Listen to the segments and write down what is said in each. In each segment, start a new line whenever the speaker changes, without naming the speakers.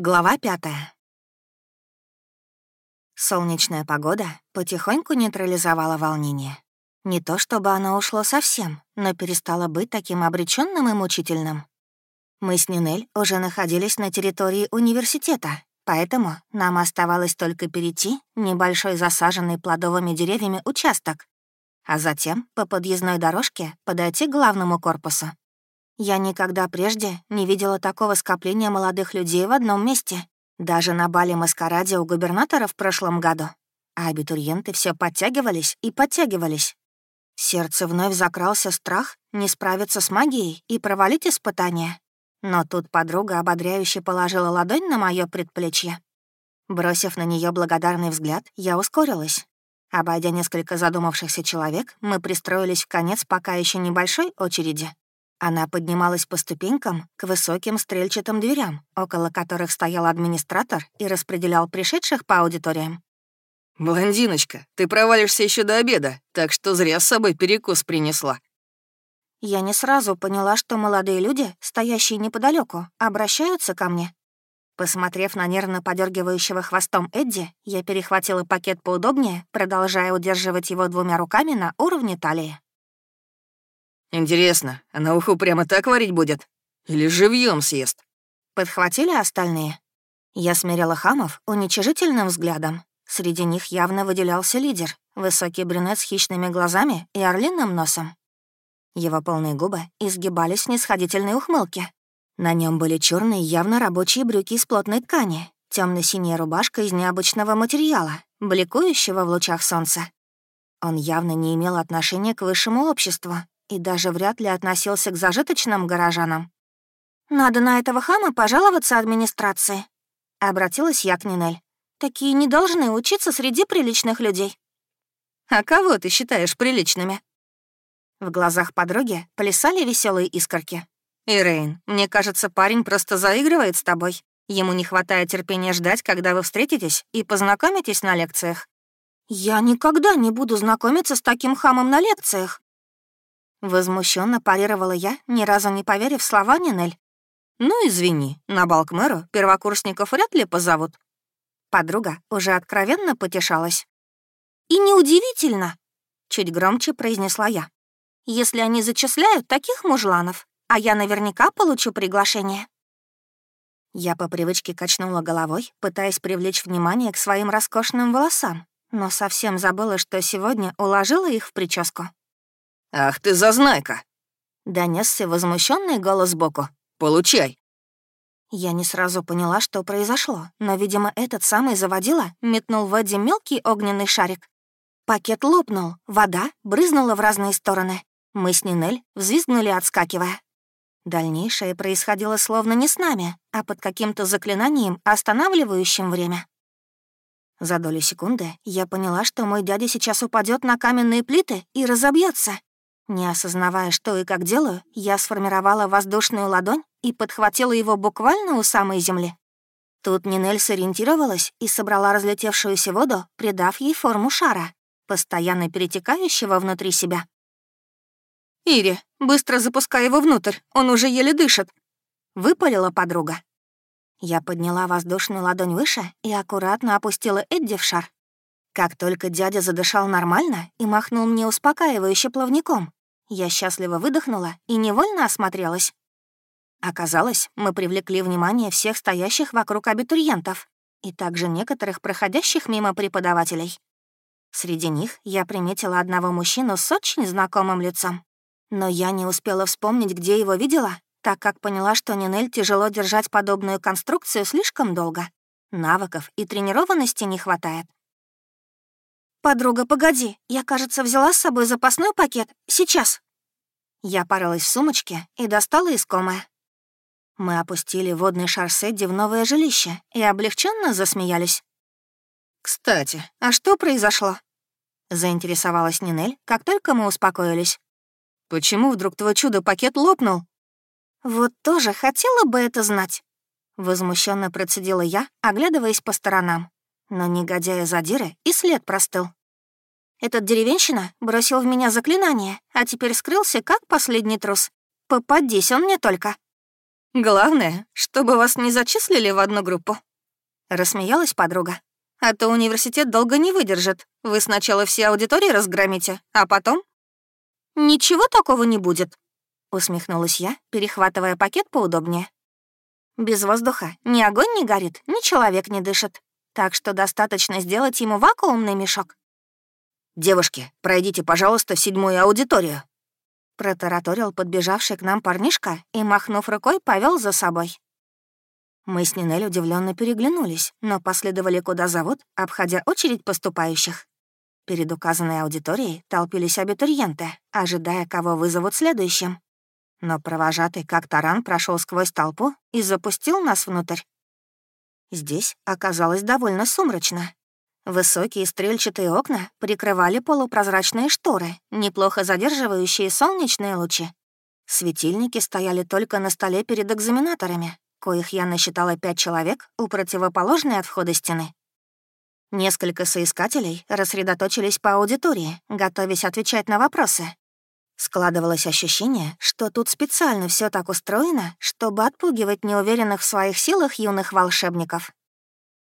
Глава пятая. Солнечная погода потихоньку нейтрализовала волнение. Не то чтобы оно ушло совсем, но перестало быть таким обреченным и мучительным. Мы с Нинель уже находились на территории университета, поэтому нам оставалось только перейти небольшой засаженный плодовыми деревьями участок, а затем по подъездной дорожке подойти к главному корпусу. Я никогда прежде не видела такого скопления молодых людей в одном месте, даже на бале-маскараде у губернатора в прошлом году. А абитуриенты все подтягивались и подтягивались. Сердце вновь закрался страх не справиться с магией и провалить испытание. Но тут подруга ободряюще положила ладонь на мое предплечье. Бросив на нее благодарный взгляд, я ускорилась. Обойдя несколько задумавшихся человек, мы пристроились в конец пока еще небольшой очереди. Она поднималась по ступенькам к высоким стрельчатым дверям, около которых стоял администратор и распределял пришедших по аудиториям.
«Блондиночка, ты провалишься еще до обеда, так что зря с собой перекус принесла».
Я не сразу поняла, что молодые люди, стоящие неподалеку, обращаются ко мне. Посмотрев на нервно подергивающего хвостом Эдди, я перехватила пакет поудобнее, продолжая удерживать его двумя руками на уровне талии.
«Интересно, а на уху прямо так варить будет? Или живьем съест?»
Подхватили остальные. Я смирила хамов уничижительным взглядом. Среди них явно выделялся лидер, высокий брюнет с хищными глазами и орлиным носом. Его полные губы изгибались в нисходительной ухмылке. На нем были черные явно рабочие брюки из плотной ткани, темно синяя рубашка из необычного материала, бликующего в лучах солнца. Он явно не имел отношения к высшему обществу, и даже вряд ли относился к зажиточным горожанам. «Надо на этого хама пожаловаться администрации», — обратилась я к Нинель. «Такие не должны учиться среди приличных людей».
«А кого ты считаешь приличными?»
В глазах подруги плясали веселые искорки.
«Ирейн, мне кажется, парень просто заигрывает с тобой. Ему не хватает терпения ждать, когда вы встретитесь и познакомитесь на лекциях».
«Я никогда не буду знакомиться с таким хамом на лекциях», Возмущенно парировала я, ни разу не поверив слова Нинель.
«Ну, извини, на бал к мэру первокурсников вряд ли позовут».
Подруга уже откровенно потешалась. «И неудивительно», — чуть громче произнесла я, «если они зачисляют таких мужланов, а я наверняка получу приглашение». Я по привычке качнула головой, пытаясь привлечь внимание к своим роскошным волосам, но совсем забыла, что сегодня уложила их в прическу.
«Ах ты зазнайка!»
— донесся возмущенный голос сбоку.
«Получай!»
Я не сразу поняла, что произошло, но, видимо, этот самый заводила метнул в Эдди мелкий огненный шарик. Пакет лопнул, вода брызнула в разные стороны. Мы с Нинель взвизгнули, отскакивая. Дальнейшее происходило словно не с нами, а под каким-то заклинанием, останавливающим время. За долю секунды я поняла, что мой дядя сейчас упадет на каменные плиты и разобьется. Не осознавая, что и как делаю, я сформировала воздушную ладонь и подхватила его буквально у самой земли. Тут Нинель сориентировалась и собрала разлетевшуюся воду, придав ей форму шара, постоянно перетекающего внутри себя.
«Ири, быстро запускай его внутрь, он уже еле дышит», — выпалила подруга.
Я подняла воздушную ладонь выше и аккуратно опустила Эдди в шар. Как только дядя задышал нормально и махнул мне успокаивающе плавником, я счастливо выдохнула и невольно осмотрелась. Оказалось, мы привлекли внимание всех стоящих вокруг абитуриентов и также некоторых проходящих мимо преподавателей. Среди них я приметила одного мужчину с очень знакомым лицом. Но я не успела вспомнить, где его видела, так как поняла, что Нинель тяжело держать подобную конструкцию слишком долго. Навыков и тренированности не хватает. «Подруга, погоди, я, кажется, взяла с собой запасной пакет. Сейчас». Я порылась в сумочке и достала искомое. Мы опустили водный шар Сэдди в новое жилище и облегченно засмеялись.
«Кстати, а что произошло?»
— заинтересовалась Нинель, как только мы успокоились.
«Почему вдруг твой чудо-пакет лопнул?»
«Вот тоже хотела бы это знать», — возмущенно процедила я, оглядываясь по сторонам. Но негодяя задира и след простыл. Этот деревенщина бросил в меня заклинание, а теперь скрылся, как последний трус. Попадись он мне только.
Главное, чтобы вас не зачислили в одну группу. Рассмеялась подруга. А то университет долго не выдержит. Вы сначала все аудитории разгромите, а потом... Ничего такого не будет, усмехнулась я, перехватывая пакет поудобнее. Без воздуха ни огонь не горит, ни человек не дышит. Так что достаточно сделать ему вакуумный мешок.
«Девушки, пройдите, пожалуйста, в седьмую аудиторию»,
Протараторил подбежавший к нам парнишка и, махнув рукой, повел за собой. Мы с Нинель удивленно переглянулись, но последовали куда зовут, обходя очередь поступающих. Перед указанной аудиторией толпились абитуриенты, ожидая, кого вызовут следующим. Но провожатый как таран прошел сквозь толпу и запустил нас внутрь. Здесь оказалось довольно сумрачно, Высокие стрельчатые окна прикрывали полупрозрачные шторы, неплохо задерживающие солнечные лучи. Светильники стояли только на столе перед экзаменаторами, коих я насчитала пять человек у противоположной от входа стены. Несколько соискателей рассредоточились по аудитории, готовясь отвечать на вопросы. Складывалось ощущение, что тут специально все так устроено, чтобы отпугивать неуверенных в своих силах юных волшебников.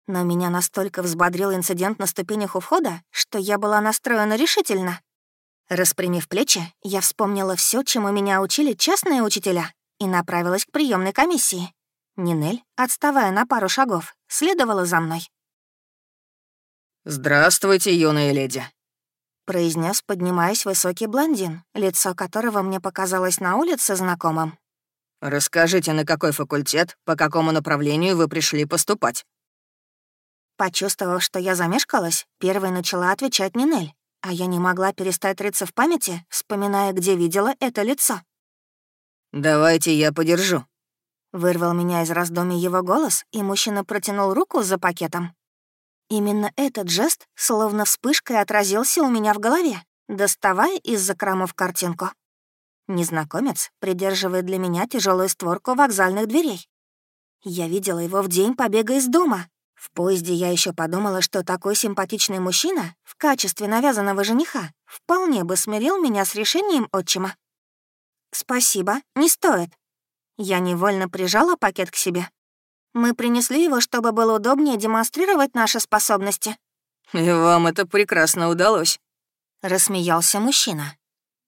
Но меня настолько взбодрил инцидент на ступенях у входа, что я была настроена решительно. Распрямив плечи, я вспомнила все, чему меня учили частные учителя, и направилась к приемной комиссии. Нинель, отставая на пару шагов, следовала за мной.
«Здравствуйте, юная леди», —
произнес, поднимаясь высокий блондин, лицо которого мне показалось на улице знакомым.
«Расскажите, на какой факультет, по какому направлению вы пришли поступать?»
Почувствовав, что я замешкалась, первой начала отвечать Нинель, а я не могла перестать рыться в памяти, вспоминая, где видела это лицо.
«Давайте я подержу», —
вырвал меня из раздумий его голос, и мужчина протянул руку за пакетом. Именно этот жест словно вспышкой отразился у меня в голове, доставая из закромов картинку. Незнакомец придерживает для меня тяжелую створку вокзальных дверей. Я видела его в день побега из дома, в поезде я еще подумала, что такой симпатичный мужчина в качестве навязанного жениха вполне бы смирил меня с решением отчима. «Спасибо, не стоит». Я невольно прижала пакет к себе. Мы принесли его, чтобы было удобнее демонстрировать наши способности.
«И вам это прекрасно удалось», —
рассмеялся мужчина.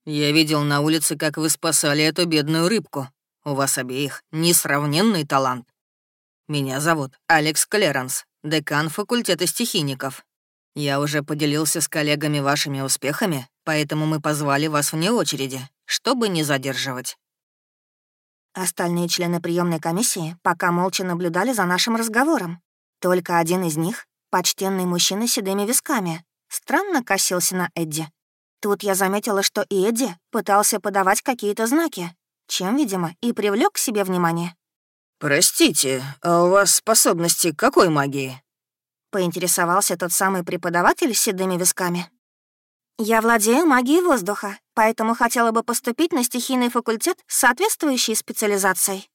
«Я видел на улице, как вы спасали эту бедную рыбку. У вас обеих несравненный талант. Меня зовут Алекс Клеренс, декан факультета стихийников. Я уже поделился с коллегами вашими успехами, поэтому мы позвали вас вне очереди, чтобы не задерживать».
Остальные члены приемной комиссии пока молча наблюдали за нашим разговором. Только один из них, почтенный мужчина с седыми висками, странно косился на Эдди. Тут я заметила, что и Эдди пытался подавать какие-то знаки, чем, видимо, и привлек к себе внимание.
«Простите, а у вас способности какой магии?»
Поинтересовался тот самый преподаватель с седыми висками. «Я владею магией воздуха, поэтому хотела бы поступить на стихийный факультет с соответствующей специализацией».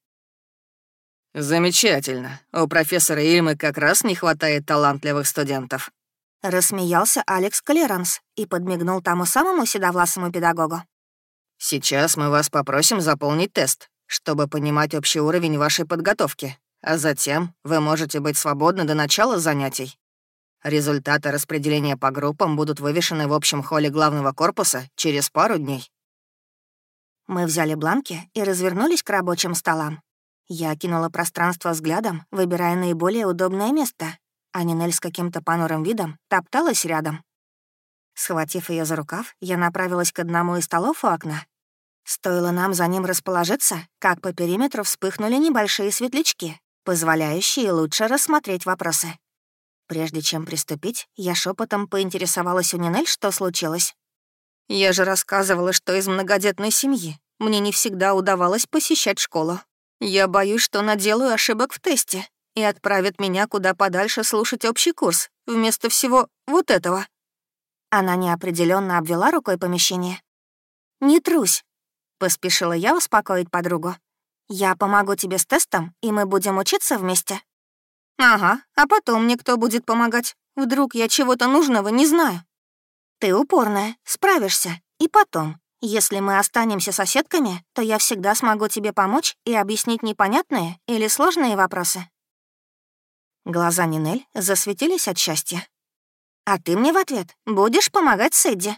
«Замечательно. У профессора Ильмы как раз не хватает талантливых студентов».
Рассмеялся Алекс Клеранс и подмигнул тому самому седовласому педагогу.
«Сейчас мы вас попросим заполнить тест чтобы понимать общий уровень вашей подготовки, а затем вы можете быть свободны до начала занятий. Результаты распределения по группам будут вывешены в общем холле главного корпуса через пару дней.
Мы взяли бланки и развернулись к рабочим столам. Я кинула пространство взглядом, выбирая наиболее удобное место, а Нинель с каким-то понурым видом топталась рядом. Схватив ее за рукав, я направилась к одному из столов у окна Стоило нам за ним расположиться, как по периметру вспыхнули небольшие светлячки, позволяющие лучше рассмотреть вопросы. Прежде чем приступить, я шепотом поинтересовалась у Нинель, что случилось. «Я же рассказывала, что из многодетной семьи. Мне не всегда удавалось посещать школу. Я боюсь, что наделаю ошибок в тесте и отправят меня куда подальше слушать общий курс, вместо всего вот этого». Она неопределенно обвела рукой помещение. «Не трусь, Поспешила я успокоить подругу. «Я помогу тебе с тестом, и мы будем учиться вместе». «Ага, а потом мне кто будет помогать? Вдруг я чего-то нужного не знаю?» «Ты упорная, справишься. И потом, Если мы останемся соседками, то я всегда смогу тебе помочь и объяснить непонятные или сложные вопросы». Глаза Нинель засветились от счастья. «А ты мне в ответ будешь помогать Сэдди».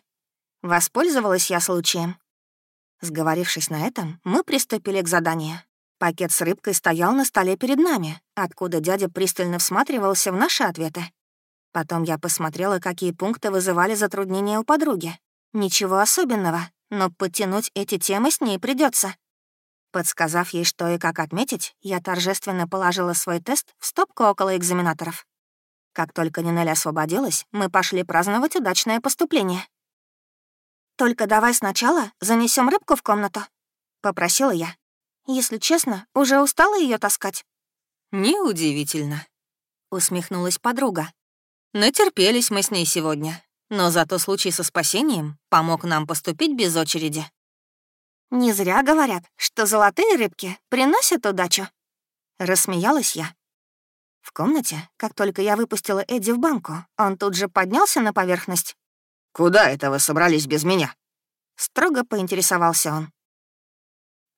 Воспользовалась я случаем. Сговорившись на этом, мы приступили к заданию. Пакет с рыбкой стоял на столе перед нами, откуда дядя пристально всматривался в наши ответы. Потом я посмотрела, какие пункты вызывали затруднения у подруги. Ничего особенного, но подтянуть эти темы с ней придется. Подсказав ей, что и как отметить, я торжественно положила свой тест в стопку около экзаменаторов. Как только Нинель освободилась, мы пошли праздновать удачное поступление. «Только давай сначала занесем рыбку в комнату», — попросила я. «Если честно, уже устала ее таскать».
«Неудивительно», — усмехнулась подруга. «Натерпелись мы с ней сегодня. Но зато случай со спасением помог нам поступить без очереди.
«Не зря говорят, что золотые рыбки приносят удачу», — рассмеялась я. В комнате, как только я выпустила Эдди в банку, он тут же поднялся на поверхность.
«Куда это вы собрались без меня?»
Строго поинтересовался он.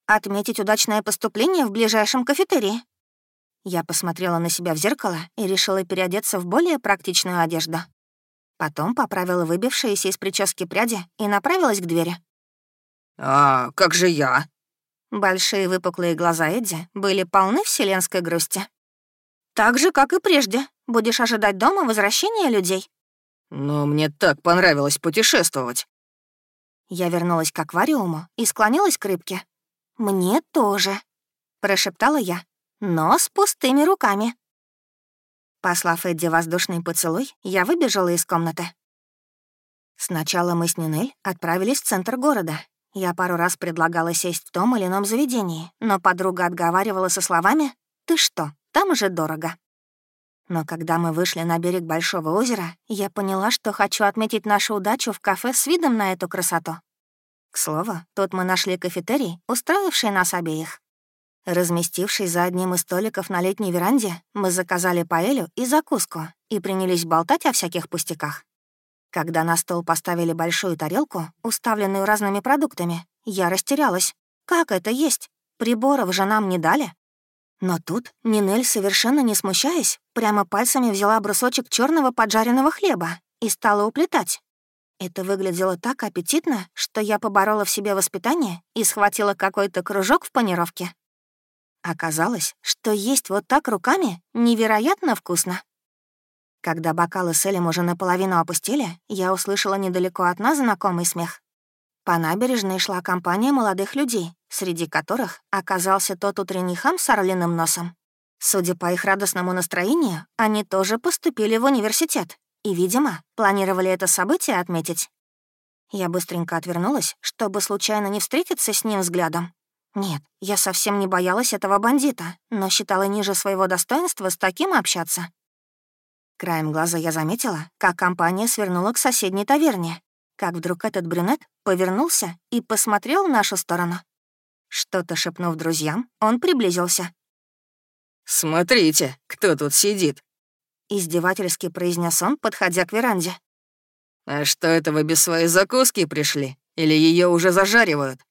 «Отметить удачное поступление в ближайшем кафетерии». Я посмотрела на себя в зеркало и решила переодеться в более практичную одежду. Потом поправила выбившиеся из прически пряди и направилась к двери.
«А как же я?»
Большие выпуклые глаза Эдди были полны вселенской грусти. «Так же, как и прежде. Будешь ожидать дома возвращения людей».
«Но мне так понравилось путешествовать».
Я вернулась к аквариуму и склонилась к рыбке. «Мне тоже», — прошептала я, но с пустыми руками. Послав Эдди воздушный поцелуй, я выбежала из комнаты. Сначала мы с Нинель отправились в центр города. Я пару раз предлагала сесть в том или ином заведении, но подруга отговаривала со словами «Ты что, там уже дорого». Но когда мы вышли на берег Большого озера, я поняла, что хочу отметить нашу удачу в кафе с видом на эту красоту. К слову, тут мы нашли кафетерий, устроивший нас обеих. Разместившись за одним из столиков на летней веранде, мы заказали паэлю и закуску и принялись болтать о всяких пустяках. Когда на стол поставили большую тарелку, уставленную разными продуктами, я растерялась. Как это есть? Приборов же нам не дали. Но тут Нинель, совершенно не смущаясь, прямо пальцами взяла брусочек черного поджаренного хлеба и стала уплетать. Это выглядело так аппетитно, что я поборола в себе воспитание и схватила какой-то кружок в панировке. Оказалось, что есть вот так руками невероятно вкусно. Когда бокалы с Элем уже наполовину опустили, я услышала недалеко от нас знакомый смех. По набережной шла компания молодых людей, среди которых оказался тот утренний хам с орлиным носом. Судя по их радостному настроению, они тоже поступили в университет и, видимо, планировали это событие отметить. Я быстренько отвернулась, чтобы случайно не встретиться с ним взглядом, нет, я совсем не боялась этого бандита, но считала ниже своего достоинства с таким общаться. Краем глаза я заметила, как компания свернула к соседней таверне, как вдруг этот брюнет повернулся и посмотрел в нашу сторону. Что-то шепнув друзьям, он приблизился.
«Смотрите, кто тут сидит!»
Издевательски произнес он, подходя к веранде.
«А что это вы без своей закуски пришли? Или ее уже зажаривают?»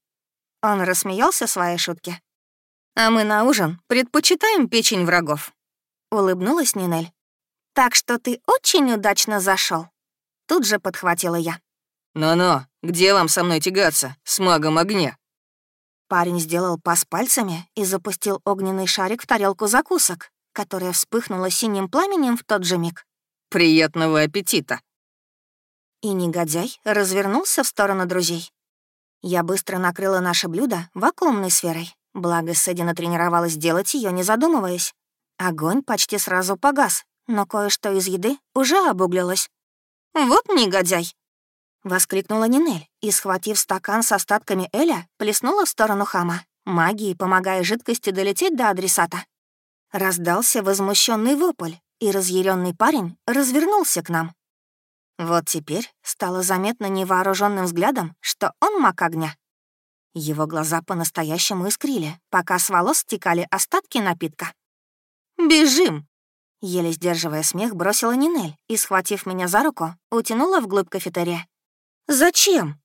Он рассмеялся своей шутке. «А мы на ужин предпочитаем печень врагов», — улыбнулась Нинель. «Так что ты очень удачно зашел. Тут же подхватила я.
«Но-но, где вам со мной тягаться, с магом огня?»
Парень сделал пас пальцами и запустил огненный шарик в тарелку закусок, которая вспыхнула синим пламенем в тот же миг.
«Приятного аппетита!»
И негодяй развернулся в сторону друзей. Я быстро накрыла наше блюдо вакуумной сферой, благо Сэдди натренировалась делать ее, не задумываясь. Огонь почти сразу погас, но кое-что из еды уже обуглилось. «Вот негодяй!» — воскликнула Нинель и, схватив стакан с остатками Эля, плеснула в сторону хама, магией помогая жидкости долететь до адресата. Раздался возмущенный вопль, и разъяренный парень развернулся к нам. Вот теперь стало заметно невооруженным взглядом, что он маг огня. Его глаза по-настоящему искрили, пока с волос стекали остатки напитка. «Бежим!» Еле сдерживая смех, бросила Нинель и, схватив меня за руку, утянула вглубь кафетерия. «Зачем?»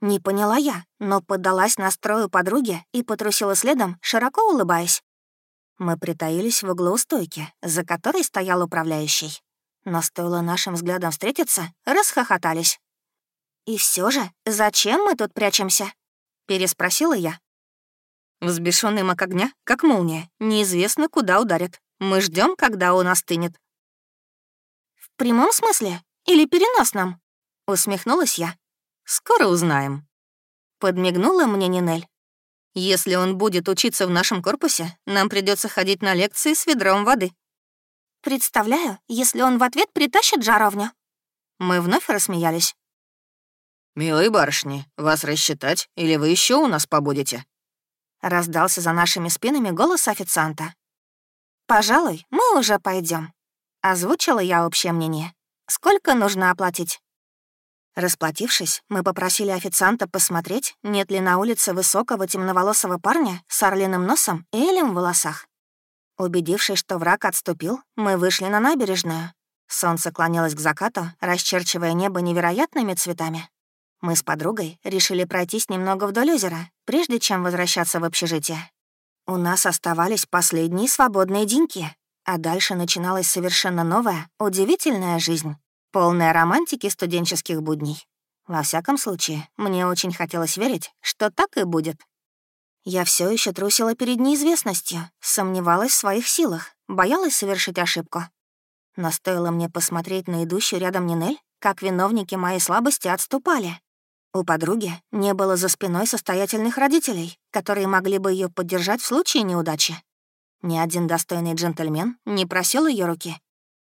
Не поняла я, но поддалась настрою подруги и потрусила следом, широко улыбаясь. Мы притаились в углу стойки, за которой стоял управляющий. Но стоило нашим взглядом встретиться, расхохотались. «И все же, зачем мы тут прячемся?» — переспросила я.
Взбешенный маг огня, как молния, неизвестно, куда ударит. Мы ждем, когда он остынет.
«В прямом смысле или переносном?» — усмехнулась я.
«Скоро узнаем». Подмигнула мне Нинель. «Если он будет учиться в нашем корпусе, нам придется ходить на лекции с ведром воды».
«Представляю, если он в ответ притащит жаровню».
Мы вновь рассмеялись.
«Милые барышни, вас рассчитать, или вы еще у нас побудете?»
Раздался за нашими спинами голос официанта. «Пожалуй, мы уже пойдем. Озвучила я общее мнение. «Сколько нужно оплатить?» Расплатившись, мы попросили официанта посмотреть, нет ли на улице высокого темноволосого парня с орлиным носом и элем в волосах. Убедившись, что враг отступил, мы вышли на набережную. Солнце клонилось к закату, расчерчивая небо невероятными цветами. Мы с подругой решили пройтись немного вдоль озера, прежде чем возвращаться в общежитие. У нас оставались последние свободные деньки, а дальше начиналась совершенно новая, удивительная жизнь, полная романтики студенческих будней. Во всяком случае, мне очень хотелось верить, что так и будет. Я все еще трусила перед неизвестностью, сомневалась в своих силах, боялась совершить ошибку. Но стоило мне посмотреть на идущую рядом Нинель, как виновники моей слабости отступали, у подруги не было за спиной состоятельных родителей, которые могли бы ее поддержать в случае неудачи. Ни один достойный джентльмен не просил ее руки.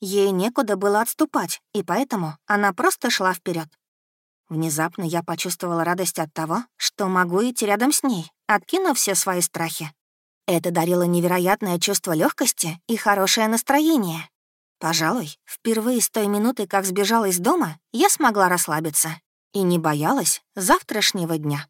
Ей некуда было отступать, и поэтому она просто шла вперед. Внезапно я почувствовала радость от того, что могу идти рядом с ней, откинув все свои страхи. Это дарило невероятное чувство легкости и хорошее настроение. Пожалуй, впервые с той минуты, как сбежала из дома, я смогла расслабиться и не боялась завтрашнего дня.